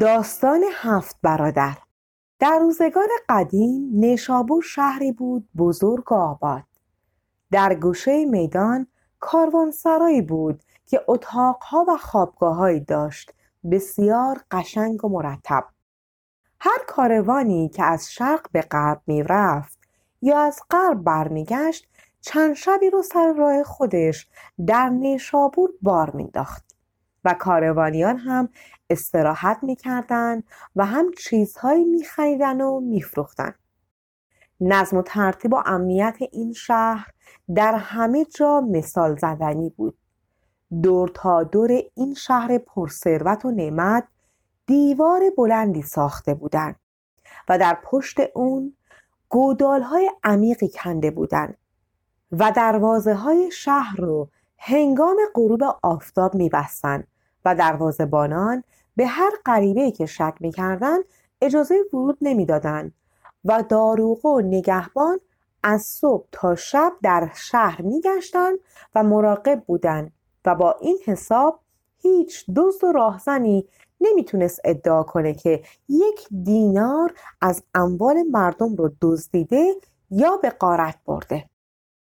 داستان هفت برادر. در روزگار قدیم نشابور شهری بود بزرگ و آباد. در گوشه میدان کاروانسرایی بود که اتاقها و خوابگاههایی داشت بسیار قشنگ و مرتب. هر کاروانی که از شرق به غرب می‌رفت یا از غرب برمیگشت چند شبی رو سر راه خودش در نیشابور بار مینداخت و کاروانیان هم استراحت می‌کردند و هم چیزهایی میخریدن و میفروختن. نظم و ترتیب و امنیت این شهر در همه جا مثال زدنی بود. دور تا دور این شهر پرثروت و نعمت دیوار بلندی ساخته بودند و در پشت اون گودال های عمیقی کنده بودند و دروازه های شهر رو هنگام غروب آفتاب میبستند. و دروازهبانان به هر غریبه که شک می‌کردن اجازه ورود نمی‌دادند و داروغ و نگهبان از صبح تا شب در شهر میگشتند و مراقب بودند و با این حساب هیچ دزد و راهزنی نمی‌تونست ادعا کنه که یک دینار از اموال مردم رو دزدیده یا به قارت برده.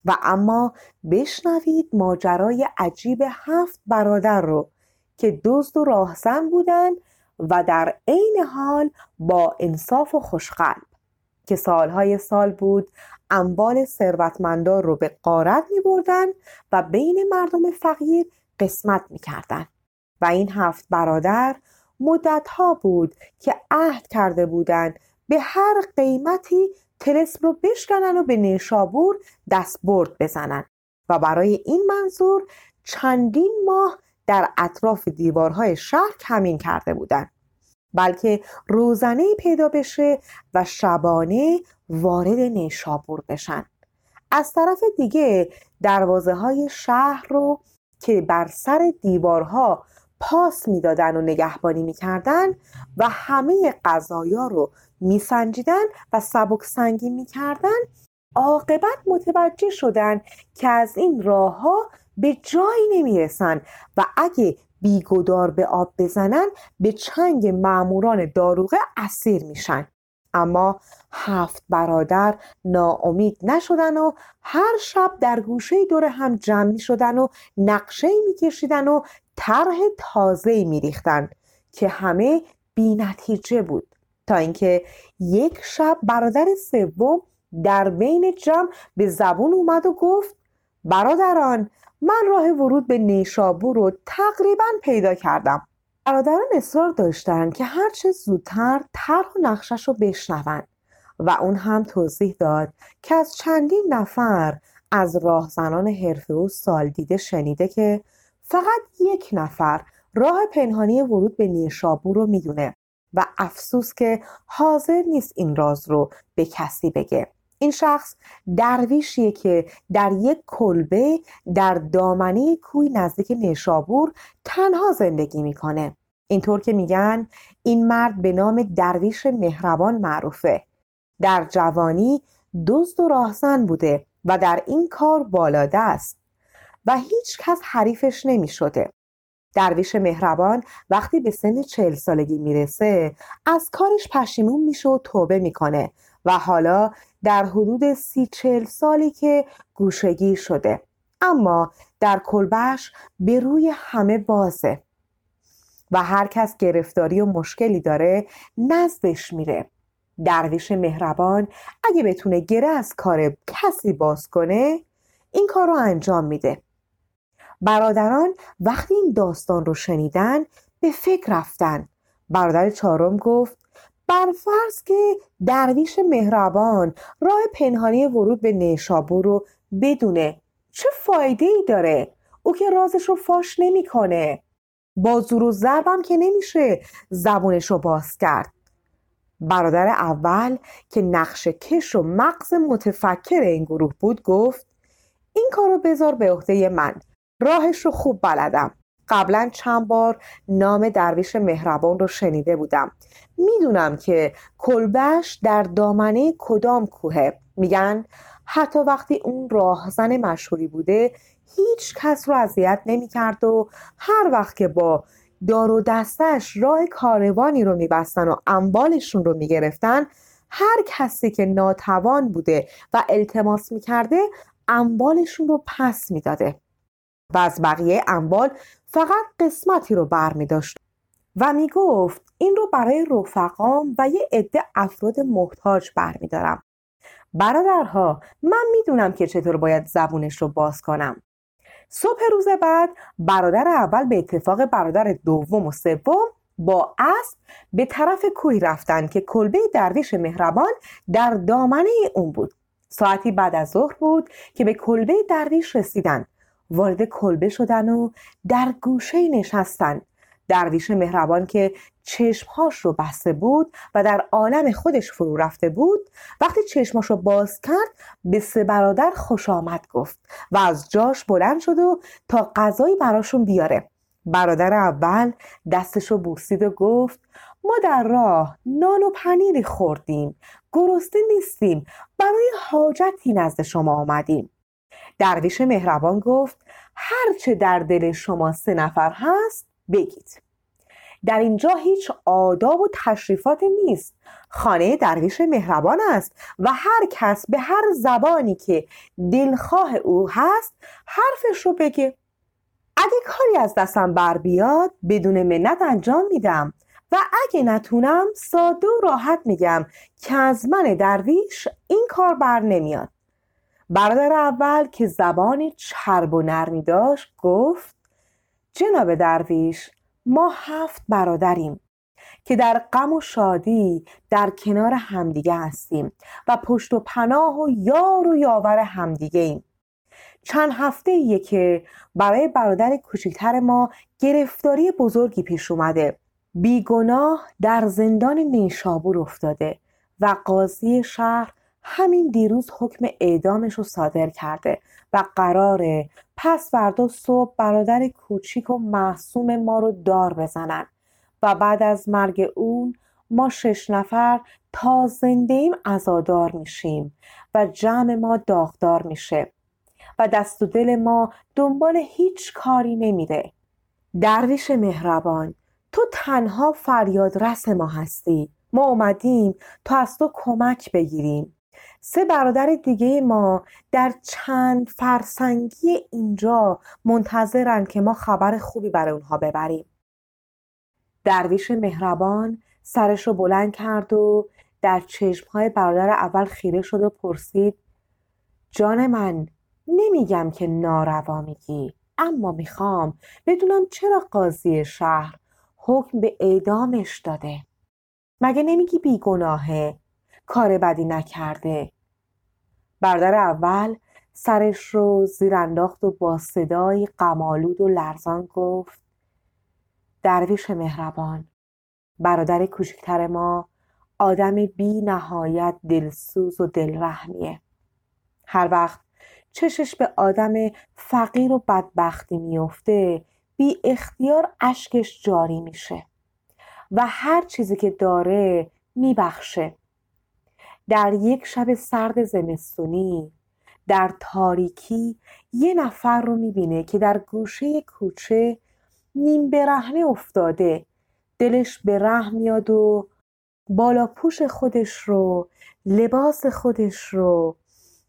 و اما بشنوید ماجرای عجیب هفت برادر رو. که دزد و راهزن بودند و در عین حال با انصاف و خوشقلب که سالهای سال بود اموال ثروتمندان رو به قارت می بردن و بین مردم فقیر قسمت می کردن. و این هفت برادر مدتها بود که عهد کرده بودند به هر قیمتی تلسم رو بشکنن و به نیشابور دست برد بزنن و برای این منظور چندین ماه در اطراف دیوارهای شهر کمین کرده بودند. بلکه روزانه پیدا بشه و شبانه وارد نیشابور بشن. از طرف دیگه دروازه های شهر رو که بر سر دیوارها پاس می‌دادن و نگهبانی می‌کردن و همه قضایا رو میسنجیدن و سبک سنگی می‌کردن عاقبت متوجه شدن که از این راه ها به جایی نمی‌رسن و اگه بیگدار به آب بزنن به چنگ معموران داروغه اسیر میشن. اما هفت برادر ناامید نشدن و هر شب در گوشه دور هم جمع می شدن و نقشه می کشیدن و طرح تازه می ریختن که همه بی نتیجه بود. تا اینکه یک شب برادر سوم در بین جمع به زبون اومد و گفت برادران من راه ورود به نیشابور رو تقریبا پیدا کردم. برادران اصرار داشتند که هرچه زودتر طرح و نقشش رو بشنوند و اون هم توضیح داد که از چندین نفر از راهزنان حرفه و سال دیده شنیده که فقط یک نفر راه پنهانی ورود به نیشابور رو می‌دونه و افسوس که حاضر نیست این راز رو به کسی بگه. این شخص درویشیه که در یک کلبه در دامنه کوی نزدیک نیشابور تنها زندگی می‌کنه اینطور که میگن این مرد به نام درویش مهربان معروفه در جوانی دزد و راهزن بوده و در این کار بالاده است و هیچ کس حریفش نمی شده. درویش مهربان وقتی به سن چهل سالگی می‌رسه از کارش پشیمون میشه و توبه می‌کنه و حالا در حدود سی چل سالی که گوشگیر شده. اما در کلبش به روی همه بازه و هر کس گرفتاری و مشکلی داره نزدش میره. درویش مهربان اگه بتونه گره از کار کسی باز کنه این کار رو انجام میده. برادران وقتی این داستان رو شنیدن به فکر رفتن. برادر چهارم گفت بر فرض که درویش مهربان راه پنهانی ورود به نیشابور رو بدونه. چه فایده ای داره؟ او که رازش رو فاش نمی‌کنه. با زور و ضربم که نمیشه زبونش رو باز کرد. برادر اول که نقش کش و مغز متفکر این گروه بود گفت این کارو بذار به عهده من. راهش رو خوب بلدم. قبلا چند بار نام درویش مهربان رو شنیده بودم. می‌دونم که کلبش در دامنه کدام کوهه. میگن حتی وقتی اون راهزن مشهوری بوده هیچ کس رو اذیت نمی‌کرد و هر وقت که با دار و دستش راه کاروانی رو میبستن و اموالشون رو می‌گرفتن هر کسی که ناتوان بوده و التماس می‌کرده اموالشون رو پس می‌داده. و از بقیه اموال فقط قسمتی رو بر می داشت. و می گفت این رو برای رفقام و یه عده افراد محتاج بر می دارم. برادرها من می‌دونم که چطور باید زبونش رو باز کنم. صبح روز بعد برادر اول به اتفاق برادر دوم و سوم با اسب به طرف کوهی رفتن که کلبه درویش مهربان در دامنه اون بود. ساعتی بعد از ظهر بود که به کلبه درویش رسیدن. وارد کلبه شدن و در گوشه نشستن. درویش مهربان که چشمهاش رو بسته بود و در عالم خودش فرو رفته بود وقتی چشماش رو باز کرد به سه برادر خوش آمد گفت و از جاش بلند شد و تا غذایی براشون بیاره. برادر اول دستش رو بوسید و گفت ما در راه نان و پنیری خوردیم گرسنه نیستیم برای حاجتی نزد شما آمدیم. درویش مهربان گفت هرچه در دل شما سه نفر هست بگید. در اینجا هیچ آداب و تشریفات نیست. خانه درویش مهربان است و هر کس به هر زبانی که دلخواه او هست حرفش رو بگه. اگه کاری از دستم بر بیاد بدون منت انجام میدم. و اگه نتونم ساده و راحت میگم که از من درویش این کار بر نمیاد. برادر اول که زبان چرب و نرمی داشت گفت جناب درویش ما هفت برادریم که در غم و شادی در کنار همدیگه هستیم و پشت و پناه و یار و یاور همدیگه ایم چند هفته ایه که برای برادر کوچکتر ما گرفتاری بزرگی پیش اومده. بیگناه در زندان نیشابور افتاده و قاضی شهر همین دیروز حکم اعدامش رو صادر کرده و قراره پس فردا صبح برادر کوچیک و محسوم ما رو دار بزنن. و بعد از مرگ اون ما شش نفر تا زنده ایم ازادار میشیم و جمع ما داغدار میشه و دست و دل ما دنبال هیچ کاری نمیره. درویش مهربان تو تنها فریاد رس ما هستی. ما اومدیم تا از تو کمک بگیریم. سه برادر دیگه ما در چند فرسنگی اینجا منتظرن که ما خبر خوبی برای اونها ببریم. درویش مهربان سرش رو بلند کرد و در چشمهای برادر اول خیره شد و پرسید جان من نمیگم که ناروا میگی اما می‌خوام بدونم چرا قاضی شهر حکم به اعدامش داده؟ مگه نمیگی بیگناهه؟ کار بدی نکرده. برادر اول سرش رو زیر انداخت و با صدای قمالود و لرزان گفت درویش مهربان برادر کوچکتر ما آدم بی نهایت دلسوز و دلرحمیه. هر وقت چشش به آدم فقیر و بدبختی میفته بی اختیار اشکش جاری میشه و هر چیزی که داره میبخشه. در یک شب سرد زمستونی در تاریکی یه نفر رو می‌بینه که در گوشه کوچه نیم برهنه افتاده. دلش به رحم میاد و بالا پوش خودش رو لباس خودش رو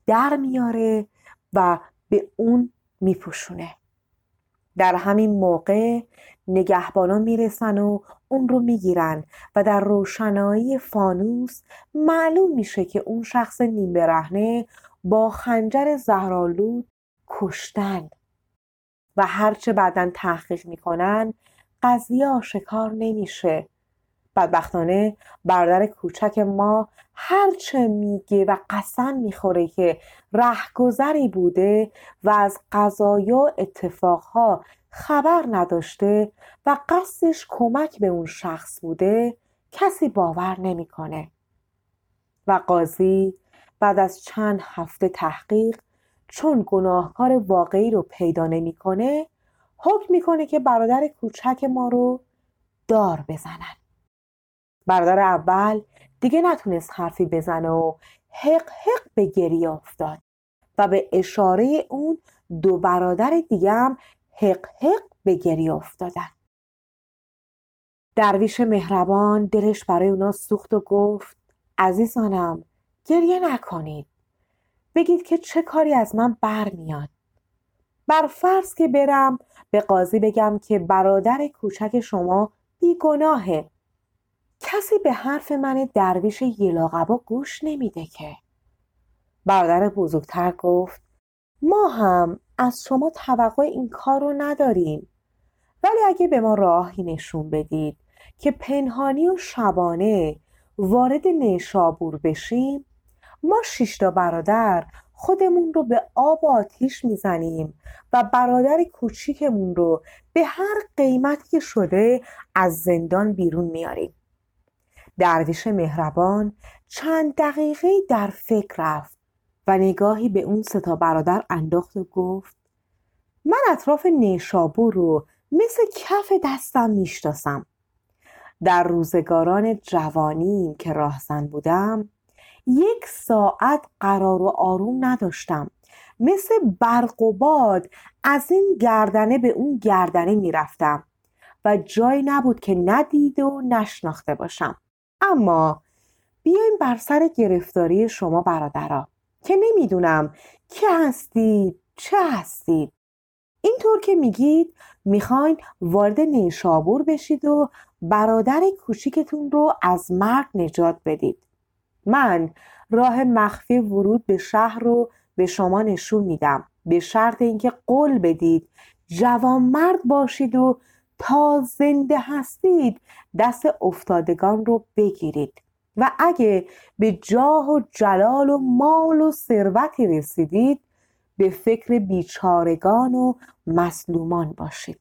در میاره و به اون میپوشونه. در همین موقع نگهبانان می‌رسن و اون رو می‌گیرن و در روشنایی فانوس معلوم میشه که اون شخص نیم برهنه با خنجر زهرالود کشتن و هرچه بعدا تحقیق می‌کنن قضیه آشکار نمیشه. بدبختانه برادر کوچک ما هرچه میگه و قسم می‌خوره که رهگذری بوده و از قضایا اتفاقها خبر نداشته و قصدش کمک به اون شخص بوده کسی باور نمی‌کنه. و قاضی بعد از چند هفته تحقیق چون گناهکار واقعی رو پیدا نمی‌کنه حکم می‌کنه که برادر کوچک ما رو دار بزنن. برادر اول دیگه نتونست حرفی بزنه و حق حق به گریه افتاد. و به اشاره اون دو برادر دیگه هم حق حق به گریه افتادن. درویش مهربان دلش برای اونا سوخت و گفت عزیزانم گریه نکنید. بگید که چه کاری از من برمیاد. بر فرض که برم به قاضی بگم که برادر کوچک شما بیگناهه. کسی به حرف من درویش یلاقبا گوش نمیده که. برادر بزرگتر گفت ما هم از شما توقع این کار رو نداریم. ولی اگه به ما راهی نشون بدید که پنهانی و شبانه وارد نیشابور بشیم ما شیشتا برادر خودمون رو به آب و آتیش می‌زنیم و برادر کوچیکمون رو به هر قیمتی شده از زندان بیرون میاریم درویش مهربان چند دقیقه در فکر رفت و نگاهی به اون ستا برادر انداخت و گفت من اطراف نیشابور رو مثل کف دستم می‌شناسم. در روزگاران جوانیم که راهزن بودم یک ساعت قرار و آروم نداشتم. مثل برق و باد از این گردنه به اون گردنه می‌رفتم و جایی نبود که ندید و نشناخته باشم. اما بیایم بر سر گرفتاری شما برادرها که نمی‌دونم که هستید چه هستید. اینطور که میگید می‌خواین وارد نیشابور بشید و برادر کوچیکتون رو از مرگ نجات بدید. من راه مخفی ورود به شهر رو به شما نشون میدم. به شرط اینکه قول بدید جوانمرد باشید و تا زنده هستید دست افتادگان رو بگیرید. و اگه به جاه و جلال و مال و ثروتی رسیدید به فکر بیچارگان و مسلومان باشید.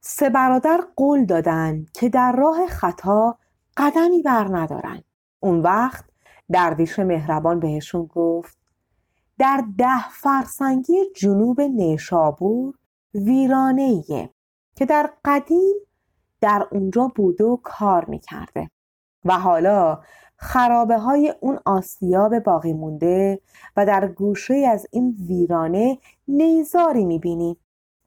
سه برادر قول دادند که در راه خطا قدمی بر ندارند اون وقت درویش مهربان بهشون گفت در ده فرسنگی جنوب نیشابور ویرانه که در قدیم در اونجا بوده و کار می‌کرده. و حالا خرابه های اون آسیاب باقی مونده و در گوشه از این ویرانه نیزاری می‌بینی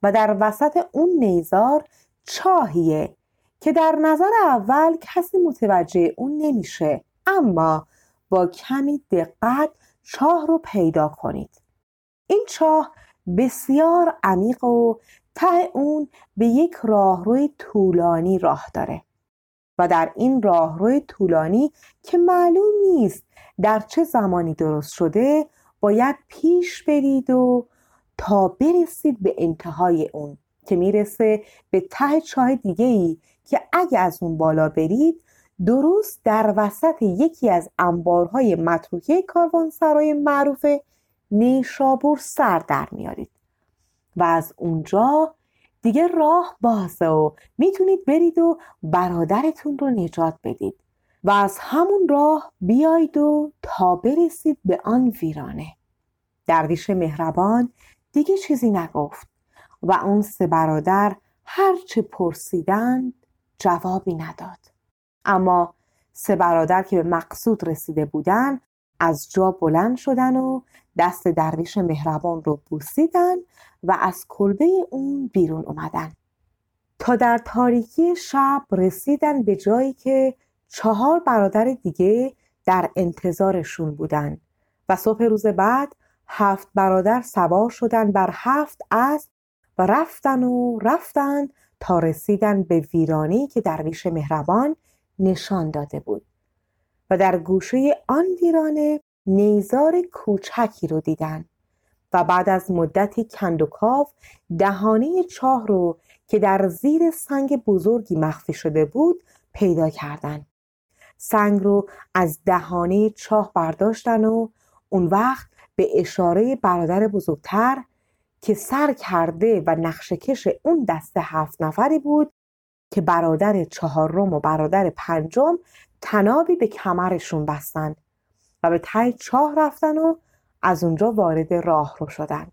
و در وسط اون نیزار چاهیه که در نظر اول کسی متوجه اون نمیشه اما با کمی دقت چاه رو پیدا کنید. این چاه بسیار عمیق و ته اون به یک راهروی طولانی راه داره و در این راهروی طولانی که معلوم نیست در چه زمانی درست شده باید پیش برید و تا برسید به انتهای اون که می‌رسه به ته چاه دیگه ای که اگه از اون بالا برید درست در وسط یکی از انبارهای متروکه کاروانسرای معروف نیشابور سر در میارید. و از اونجا دیگه راه بازه و می‌تونید برید و برادرتون رو نجات بدید و از همون راه بیاید و تا برسید به آن ویرانه. درویش مهربان دیگه چیزی نگفت و اون سه برادر هرچه پرسیدند جوابی نداد. اما سه برادر که به مقصود رسیده بودن از جا بلند شدن و دست درویش مهربان رو بوسیدن و از کلبه اون بیرون اومدن. تا در تاریکی شب رسیدن به جایی که چهار برادر دیگه در انتظارشون بودن و صبح روز بعد هفت برادر سوار شدن بر هفت اسب و رفتن و رفتن تا رسیدن به ویرانی که درویش مهربان نشان داده بود. و در گوشه آن ویرانه نیزار کوچکی رو دیدن و بعد از مدتی کندوکاو دهانه چاه رو که در زیر سنگ بزرگی مخفی شده بود پیدا کردند سنگ رو از دهانه چاه برداشتن و اون وقت به اشاره برادر بزرگتر که سر کرده و نقشکش اون دست هفت نفری بود که برادر چهارم و برادر پنجم تنابی به کمرشون بستن و به تای چاه رفتن و از اونجا وارد راه رو شدن.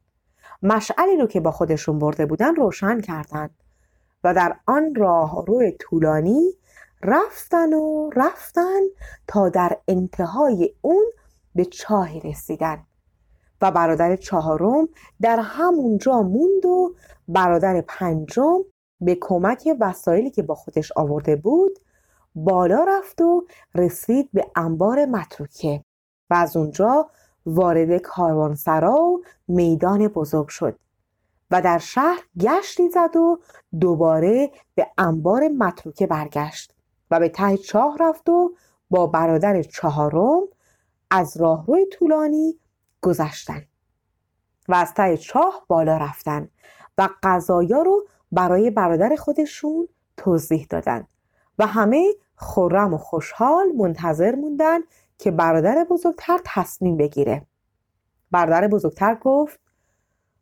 مشعلی رو که با خودشون برده بودن روشن کردند و در آن راه روی طولانی رفتن و رفتن تا در انتهای اون به چاهی رسیدن و برادر چهارم در همونجا موند و برادر پنجم به کمک وسایلی که با خودش آورده بود بالا رفت و رسید به انبار متروکه و از اونجا وارد کاروانسرا و میدان بزرگ شد و در شهر گشتی زد و دوباره به انبار متروکه برگشت و به ته چاه رفت و با برادر چهارم از راهروی طولانی گذشتن و از ته چاه بالا رفتن و غذایا رو برای برادر خودشون توضیح دادن و همه خورم و خوشحال منتظر موندن که برادر بزرگتر تصمیم بگیره. برادر بزرگتر گفت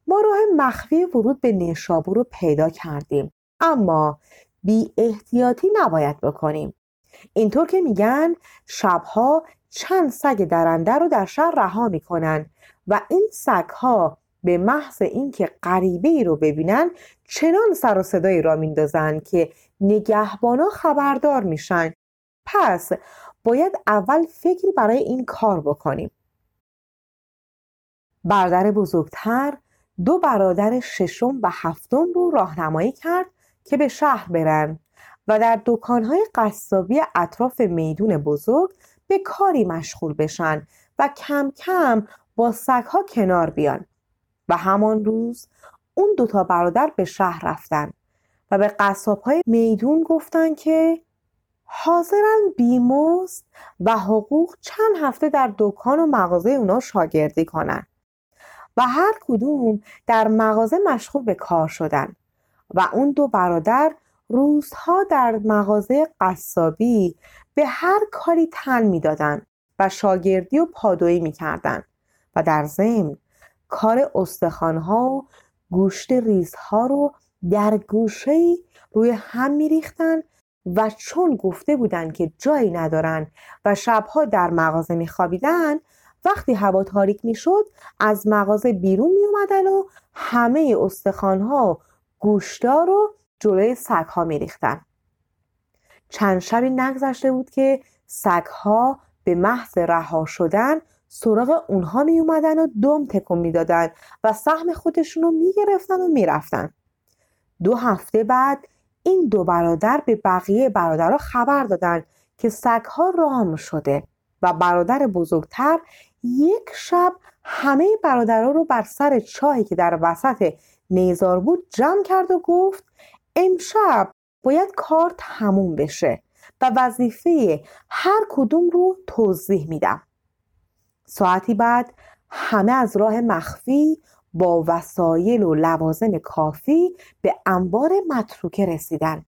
ما راه مخفی ورود به نیشابور رو پیدا کردیم اما بی احتیاطی نباید بکنیم. اینطور که میگن شبها چند سگ درنده رو در شهر رها می‌کنن و این سگها به محض اینکه غریبه ای رو ببینن چنان سر و صدایی را میندازن که نگهبانا خبردار میشن. پس باید اول فکری برای این کار بکنیم. برادر بزرگتر دو برادر ششم و هفتم رو راهنمایی کرد که به شهر برن و در دکانهای قصابی اطراف میدون بزرگ به کاری مشغول بشن و کم کم با سگها کنار بیان. و همان روز اون دوتا برادر به شهر رفتن و به قصاب های میدون گفتن که حاضرن بیموست و حقوق چند هفته در دکان و مغازه اونا شاگردی کنن و هر کدوم در مغازه مشغول به کار شدن و اون دو برادر روزها در مغازه قصابی به هر کاری تن می‌دادند و شاگردی و پادویی می‌کردند و در ضمن کار استخوانها و گوشت ریزها رو در گوشه روی هم میریختن و چون گفته بودند که جایی ندارن و شبها در مغازه میخوابیدن وقتی هوا تاریک می‌شد از مغازه بیرون می اومدن و همه استخوانها و گوشتا رو جلوی سگها میریختن. چند شبی نگذشته بود که سگها به محض رها شدن سراغ اونها می اومدن و دم تکون می‌دادن و سهم خودشون رو می‌گرفتن و می‌رفتن. دو هفته بعد این دو برادر به بقیه برادرها خبر دادن که سگها رام شده و برادر بزرگتر یک شب همه برادرها رو بر سر چاهی که در وسط نیزار بود جمع کرد و گفت امشب باید کار تموم بشه و وظیفه هر کدوم رو توضیح میدم. ساعتی بعد همه از راه مخفی با وسایل و لوازم کافی به انبار متروکه رسیدن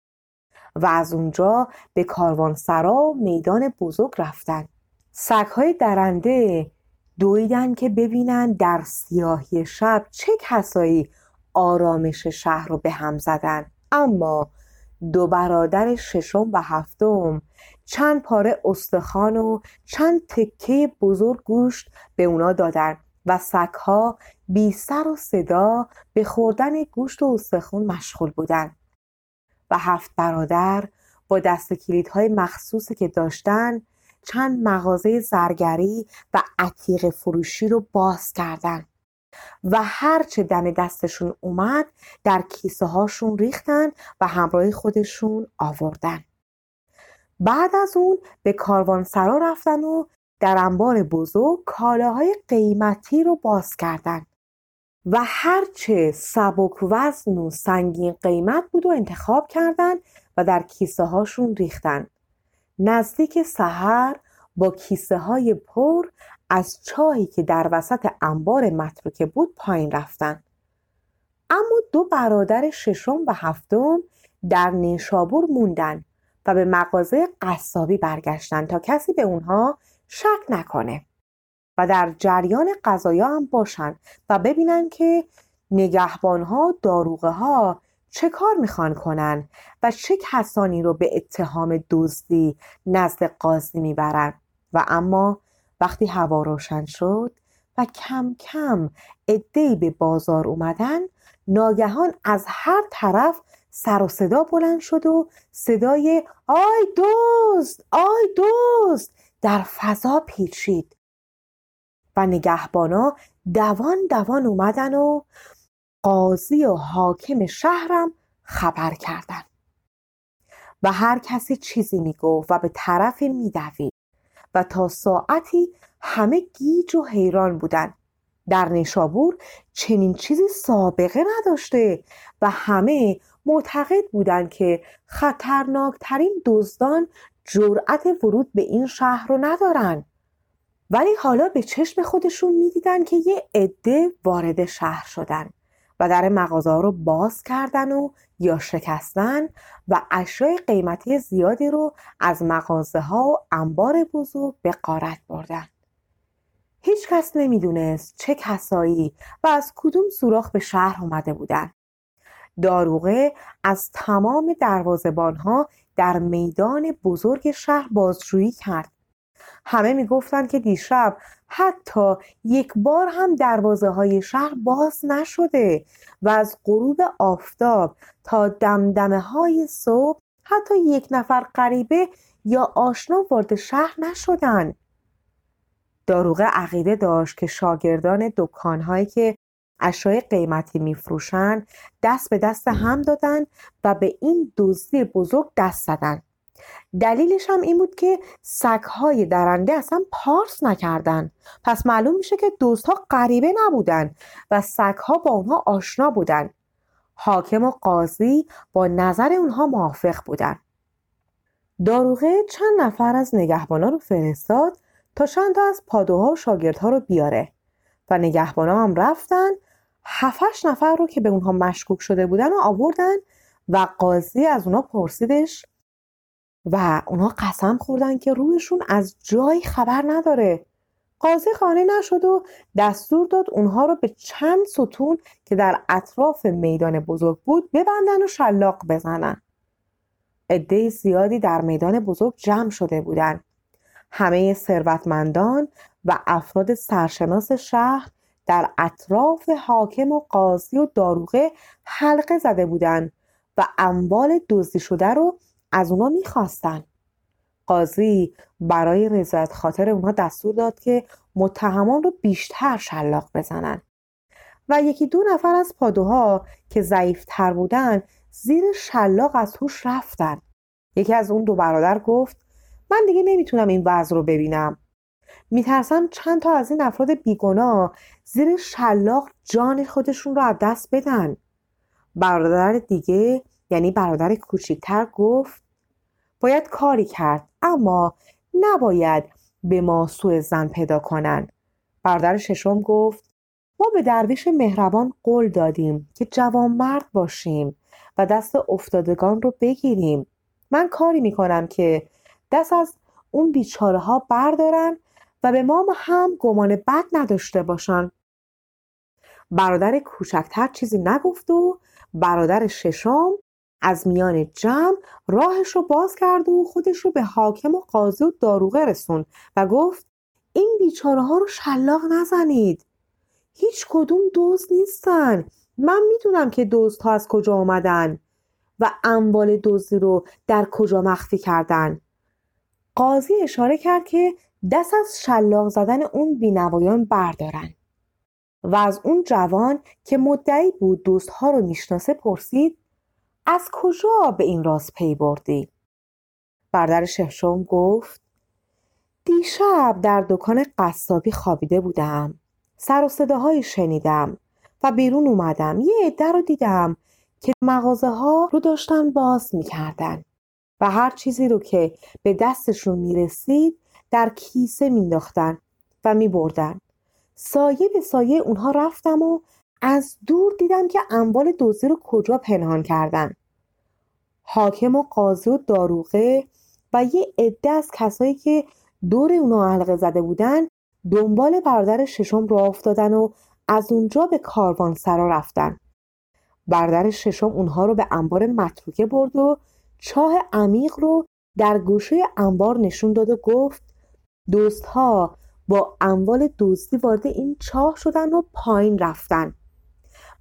و از اونجا به کاروانسرا و میدان بزرگ رفتن. سگهای درنده دویدن که ببینن در سیاهی شب چه کسایی آرامش شهر رو به هم زدن. اما دو برادر ششم و هفتم چند پاره استخوان و چند تکه بزرگ گوشت به اونا دادن و سگها بی سر و صدا به خوردن گوشت و استخون مشغول بودن. و هفت برادر با دست کلیدهای مخصوصی که داشتن چند مغازه زرگری و عتیق فروشی رو باز کردن. و هرچه دم دستشون اومد در کیسه هاشون ریختن و همراه خودشون آوردن. بعد از اون به کاروانسرا رفتن و در انبار بزرگ کالاهای قیمتی رو باز کردن. و هرچه سبک وزن و سنگین قیمت بود و انتخاب کردن و در کیسه هاشون ریختن. نزدیک سحر با کیسه های پر از چاهی که در وسط انبار متروکه بود پایین رفتن. اما دو برادر ششم و هفتم در نیشابور موندن. و به مغازه قصابی برگشتن تا کسی به اونها شک نکنه. و در جریان قضایا هم باشن و ببینن که نگهبانها داروغه ها چه کار می‌خوان کنن و چه کسانی رو به اتهام دزدی نزد قاضی می‌برن. و اما وقتی هوا روشن شد و کم کم عدهای به بازار اومدن ناگهان از هر طرف سر و صدا بلند شد و صدای آی دوست آی دوست در فضا پیچید. و نگهبانا دوان دوان اومدن و قاضی و حاکم شهرم خبر کردن. و هر کسی چیزی می‌گفت و به طرفی میدوید. و تا ساعتی همه گیج و حیران بودند در نشابور چنین چیزی سابقه نداشته و همه معتقد بودند که خطرناکترین دزدان جرأت ورود به این شهر رو ندارن ولی حالا به چشم خودشون می‌دیدن که یه عده وارد شهر شدن و در مغازه رو باز کردن و یا شکستن و اشیای قیمتی زیادی رو از مغازه ها و انبار بزرگ به قارت بردن. هیچ کس نمی‌دونست چه کسایی و از کدوم سوراخ به شهر اومده بودن. داروغه از تمام دروازبان ها در میدان بزرگ شهر بازجویی کرد. همه می‌گفتند که دیشب حتی یک بار هم دروازه های شهر باز نشده و از غروب آفتاب تا دمدمه های صبح حتی یک نفر غریبه یا آشنا وارد شهر نشدن. داروغه عقیده داشت که شاگردان دکانهایی که اشیای قیمتی میفروشند دست به دست هم دادن و به این دزدی بزرگ دست زدن. دلیلش هم این بود که سگهای درنده اصلا پارس نکردن. پس معلوم میشه که دوستها غریبه نبودن و سگها با اونها آشنا بودن. حاکم و قاضی با نظر اونها موافق بودن. داروغه چند نفر از نگهبانا رو فرستاد تا چند تا از پادوها و شاگردها رو بیاره و نگهبانا هم رفتن هفتش نفر رو که به اونها مشکوک شده بودن و آوردن و قاضی از اونها پرسیدش و اونها قسم خوردن که رویشون از جایی خبر نداره. قاضی خانه نشد و دستور داد اونها رو به چند ستون که در اطراف میدان بزرگ بود ببندن و شلاق بزنن. عده زیادی در میدان بزرگ جمع شده بودند همه ثروتمندان و افراد سرشناس شهر در اطراف حاکم و قاضی و داروغه حلقه زده بودند و اموال دزدی شده رو از اونا می‌خواستن قاضی برای رضایت خاطر اونها دستور داد که متهمان رو بیشتر شلاق بزنن و یکی دو نفر از پادوها که ضعیفتر بودن زیر شلاق از توش رفتن. یکی از اون دو برادر گفت من دیگه نمی‌تونم این وضع رو ببینم. میترسم چند تا از این افراد بیگناه زیر شلاق جان خودشون رو از دست بدن. برادر دیگه یعنی برادر کوچیکتر گفت باید کاری کرد اما نباید به ما سوء زن پیدا کنن. برادر ششم گفت ما به درویش مهربان قول دادیم که جوان مرد باشیم و دست افتادگان رو بگیریم. من کاری می‌کنم که دست از اون بیچاره ها بردارن و به ما هم گمان بد نداشته باشن. برادر کوچکتر چیزی نگفت و برادر ششم از میان جمع راهش رو باز کرد و خودش رو به حاکم و قاضی و داروغه رسون و گفت این بیچاره ها رو شلاق نزنید. هیچ کدوم دوز نیستن. من می‌دونم که ها از کجا آمدن و اموال دزدی رو در کجا مخفی کردن. قاضی اشاره کرد که دست از شلاق زدن اون بینوایان بردارن. و از اون جوان که مدعی بود دوستها رو می‌شناسه پرسید از کجا به این راز پی بردی؟ برادر ششم گفت دیشب در دکان قصابی خوابیده بودم. سر و صداهایی شنیدم و بیرون اومدم. یه عده رو دیدم که مغازه ها رو داشتن باز می‌کردن. و هر چیزی رو که به دستشون می‌رسید در کیسه مینداختن و میبردن. سایه به سایه اونها رفتم و از دور دیدم که اموال دزدی رو کجا پنهان کردن. حاکم و قاضی و داروغه و یه عده از کسایی که دور اونا حلقه زده بودن دنبال برادر ششم را افتادن و از اونجا به سرا رفتن. برادر ششم اونها رو به انبار متروکه برد و چاه عمیق رو در گوشه انبار نشون داد و گفت دوستها با اموال دزدی وارد این چاه شدن و پایین رفتن.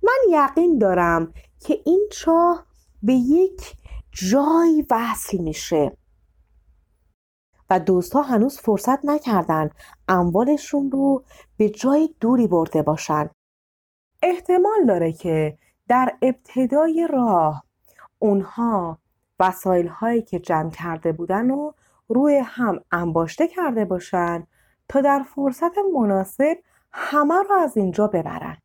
من یقین دارم که این چاه به یک جای وصل میشه. و دوستها هنوز فرصت نکردن اموالشون رو به جای دوری برده باشن. احتمال داره که در ابتدای راه اونها وسایل هایی که جمع کرده بودن و روی هم انباشته کرده باشن تا در فرصت مناسب همه رو از اینجا ببرن.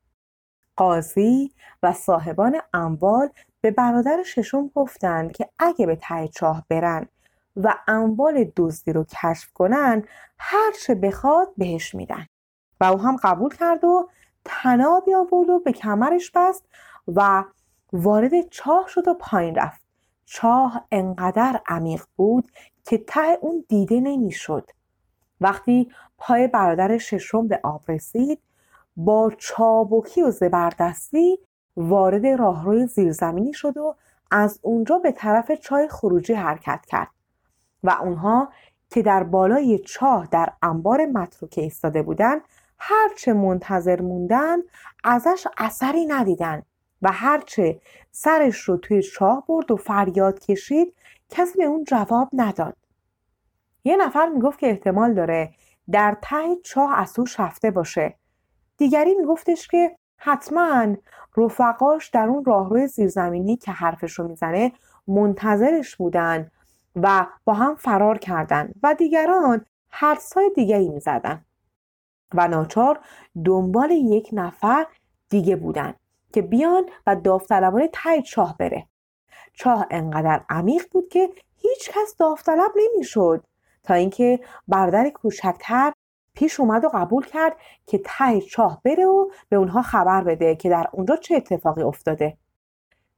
قاضی و صاحبان اموال به برادر ششم گفتند که اگه به ته چاه برن و اموال دزدی رو کشف کنن هر چه بخواد بهش میدن. و او هم قبول کرد و تنابی آورد و به کمرش بست و وارد چاه شد و پایین رفت. چاه انقدر عمیق بود که ته اون دیده نمی‌شد. وقتی پای برادر ششم به آب رسید با چابکی و زبردستی وارد راهروی زیرزمینی شد و از اونجا به طرف چای خروجی حرکت کرد و اونها که در بالای چاه در انبار متروکه ایستاده بودند هرچه منتظر موندن ازش اثری ندیدن و هرچه سرش رو توی چاه برد و فریاد کشید کسی به اون جواب نداد. یه نفر می‌گفت که احتمال داره در ته چاه از او شفته باشه. دیگری میگفتش که حتما رفقاش در اون راهروی زیرزمینی که حرفش رو می‌زنه منتظرش بودن و با هم فرار کردند و دیگران حدسای دیگری می‌زدن. و ناچار دنبال یک نفر دیگه بودن که بیان و داوطلبانه ته چاه بره. چاه انقدر عمیق بود که هیچ کس داوطلب نمی‌شد. تا اینکه برادر کوچکتر پیش اومد و قبول کرد که ته چاه بره و به اونها خبر بده که در اونجا چه اتفاقی افتاده.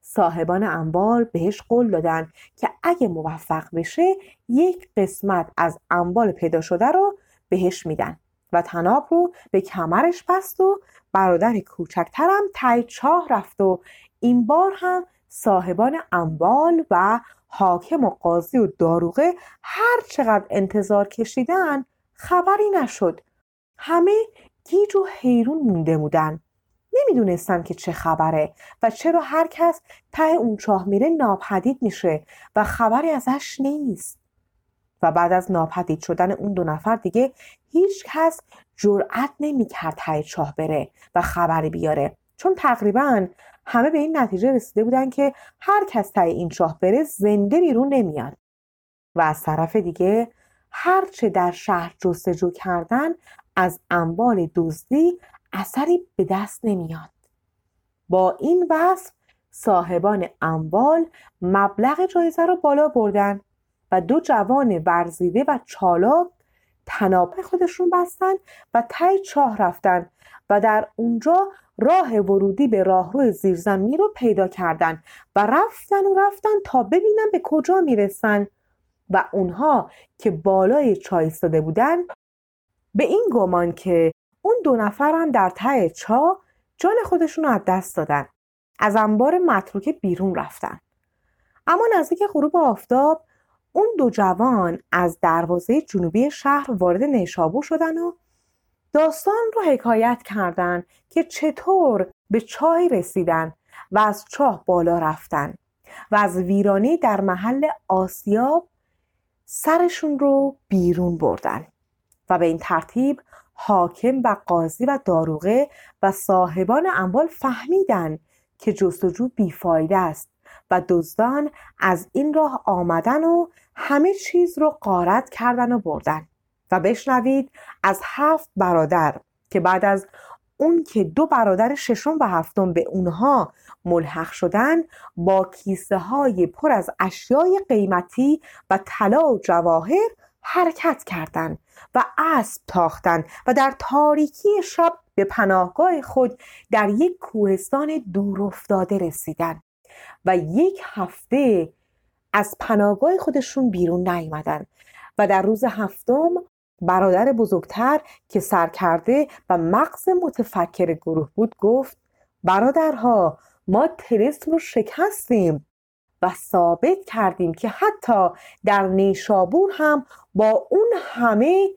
صاحبان انبار بهش قول دادن که اگه موفق بشه یک قسمت از انبال پیدا شده رو بهش میدن و تناب رو به کمرش بست و برادر کوچکترم تای چاه رفت و این بار هم صاحبان انبال و حاکم و قاضی و داروغه هر چقدر انتظار کشیدن خبری نشد. همه گیج و حیرون مونده بودن. نمی‌دونستن که چه خبره و چرا هر کس ته اون چاه میره ناپدید میشه و خبری ازش نیست. و بعد از ناپدید شدن اون دو نفر دیگه هیچ کس جرأت نمی‌کرد ته چاه بره و خبری بیاره. چون تقریبا همه به این نتیجه رسیده بودن که هر کس ته این چاه بره زنده بیرون نمیاد. و از طرف دیگه هرچه در شهر جستجو کردن از انبال دزدی اثری به دست نمیاد. با این وصف صاحبان اموال مبلغ جایزه را بالا بردن و دو جوان ورزیده و چالاک تنابه خودشون بستن و تای چاه رفتن و در اونجا راه ورودی به راهرو زیرزمینی رو پیدا کردن و رفتن و رفتن تا ببینن به کجا می‌رسن. و اونها که بالای چاه ایستاده بودن به این گمان که اون دو نفرم در ته چاه جان خودشون رو از دست دادن. از انبار متروکه بیرون رفتن. اما نزدیک غروب آفتاب اون دو جوان از دروازه جنوبی شهر وارد نیشابور شدن و داستان رو حکایت کردند که چطور به چاه رسیدن و از چاه بالا رفتن و از ویرانی در محل آسیاب سرشون رو بیرون بردن و به این ترتیب حاکم و قاضی و داروغه و صاحبان اموال فهمیدن که جستجو بیفایده است و دزدان از این راه آمدن و همه چیز رو قارت کردن و بردن. و بشنوید از هفت برادر که بعد از اون که دو برادر ششم و هفتم به اونها ملحق شدن با کیسه های پر از اشیای قیمتی و طلا و جواهر حرکت کردند و اسب تاختند و در تاریکی شب به پناهگاه خود در یک کوهستان دور افتاده رسیدند و یک هفته از پناهگاه خودشون بیرون نیامدن و در روز هفتم برادر بزرگتر که سرکرده و مغز متفکر گروه بود گفت برادرها ما تریسم رو شکستیم و ثابت کردیم که حتی در نیشابور هم با اون همه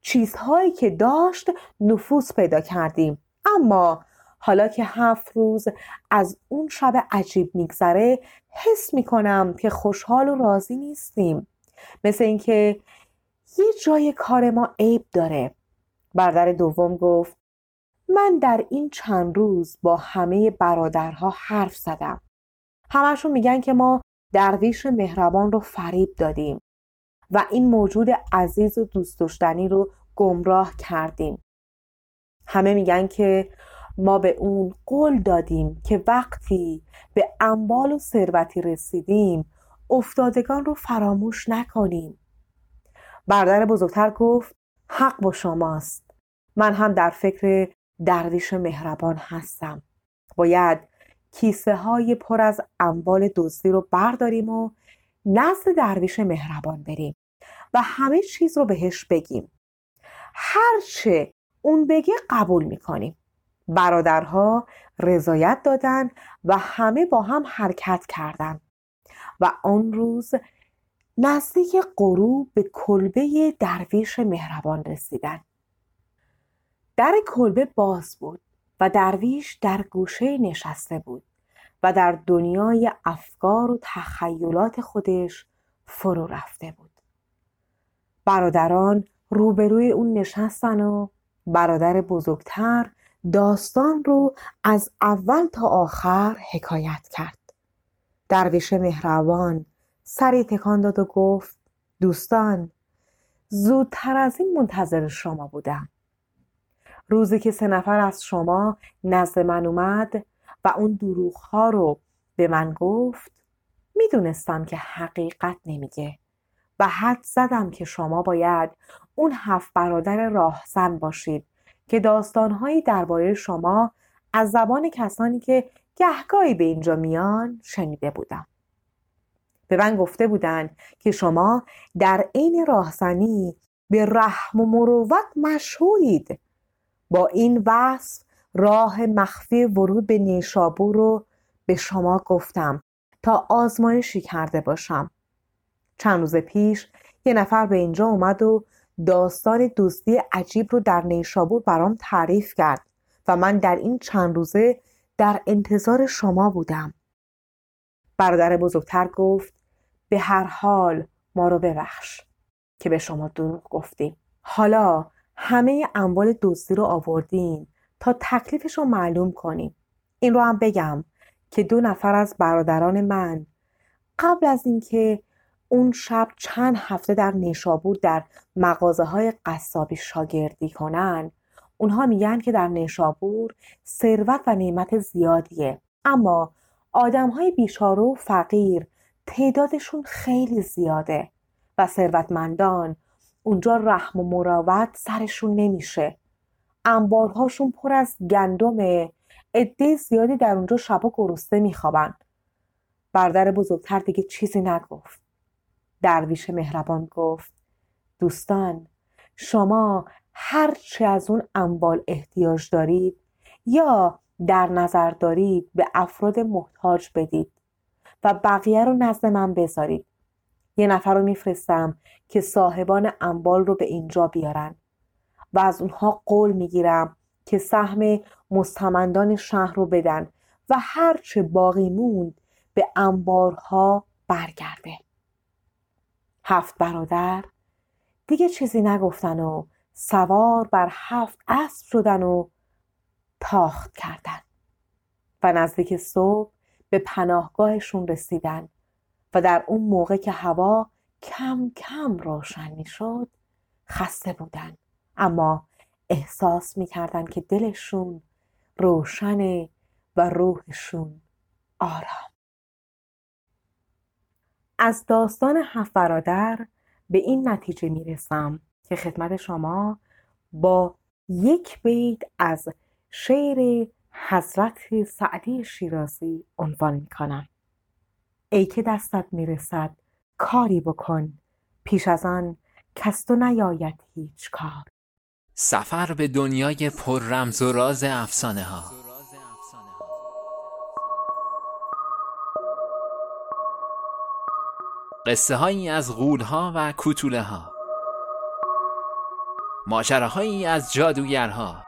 چیزهایی که داشت نفوذ پیدا کردیم. اما حالا که هفت روز از اون شب عجیب میگذره حس می‌کنم که خوشحال و راضی نیستیم. مثل اینکه یه جای کار ما عیب داره. برادر دوم گفت من در این چند روز با همه برادرها حرف زدم. همشون میگن که ما درویش مهربان رو فریب دادیم و این موجود عزیز و دوست داشتنی رو گمراه کردیم. همه میگن که ما به اون قول دادیم که وقتی به انبال و ثروتی رسیدیم افتادگان رو فراموش نکنیم. برادر بزرگتر گفت حق با شماست. من هم در فکر درویش مهربان هستم. باید کیسه های پر از اموال دزدی رو برداریم و نزد درویش مهربان بریم و همه چیز رو بهش بگیم. هرچه اون بگه قبول می‌کنیم. برادرها رضایت دادن و همه با هم حرکت کردند و آن روز نزدیک غروب به کلبه درویش مهربان رسیدند در کلبه باز بود و درویش در گوشه نشسته بود و در دنیای افکار و تخیلات خودش فرو رفته بود. برادران روبروی اون نشستن و برادر بزرگتر داستان رو از اول تا آخر حکایت کرد. درویش مهربان سری تکان داد و گفت دوستان زودتر از این منتظر شما بودم. روزی که سه نفر از شما نزد من اومد و اون دروغ ها رو به من گفت می‌دونستم که حقیقت نمیگه و حد زدم که شما باید اون هفت برادر راهزن باشید که داستانهایی درباره شما از زبان کسانی که گهگاهی به اینجا میان شنیده بودم. به من گفته بودند که شما در عین راهزنی به رحم و مروت مشهورید. با این وصف راه مخفی ورود به نیشابور رو به شما گفتم تا آزمایشی کرده باشم. چند روز پیش یه نفر به اینجا اومد و داستان دوستی عجیب رو در نیشابور برام تعریف کرد و من در این چند روزه در انتظار شما بودم. برادر بزرگتر گفت به هر حال ما رو ببخش که به شما دروغ گفتیم. حالا همه اموال دزدی رو آوردیم تا تکلیفش رو معلوم کنیم. این رو هم بگم که دو نفر از برادران من قبل از اینکه اون شب چند هفته در نیشابور در مغازه های قصابی شاگردی کنن اونها میگن که در نیشابور ثروت و نعمت زیادیه. اما آدم های بیچاره و فقیر تعدادشون خیلی زیاده و ثروتمندان. اونجا رحم و مراوت سرشون نمیشه. انبارهاشون پر از گندمه. عده زیادی در اونجا شبا گرسنه میخوابن. بردر بزرگتر دیگه چیزی نگفت. درویش مهربان گفت دوستان شما هرچه از اون انبال احتیاج دارید یا در نظر دارید به افراد محتاج بدید. و بقیه رو نزد من بذارید. یه نفر رو میفرستم که صاحبان انبال رو به اینجا بیارن و از اونها قول می‌گیرم که سهم مستمندان شهر رو بدن و هرچه باقی موند به انبارها برگرده. هفت برادر دیگه چیزی نگفتن و سوار بر هفت اسب شدن و تاخت کردن. و نزدیک صبح به پناهگاهشون رسیدن و در اون موقع که هوا کم کم روشن می شد خسته بودن. اما احساس می کردن که دلشون روشنه و روحشون آرام. از داستان هفت برادر به این نتیجه می رسم که خدمت شما با یک بیت از شعر حضرت سعدی شیرازی عنوان می کنم ای که دستت می رسد کاری بکن. پیش از آن کس تو نیاید هیچ کار. سفر به دنیای پر رمز و راز افسانه ها. قصه هایی از غول ها و کوتوله ها ماجراهایی از جادوگرها.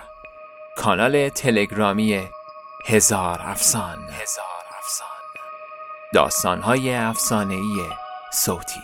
کانال تلگرامی هزار افسان. هزار افسان. داستانهای افسانه‌ای صوتی.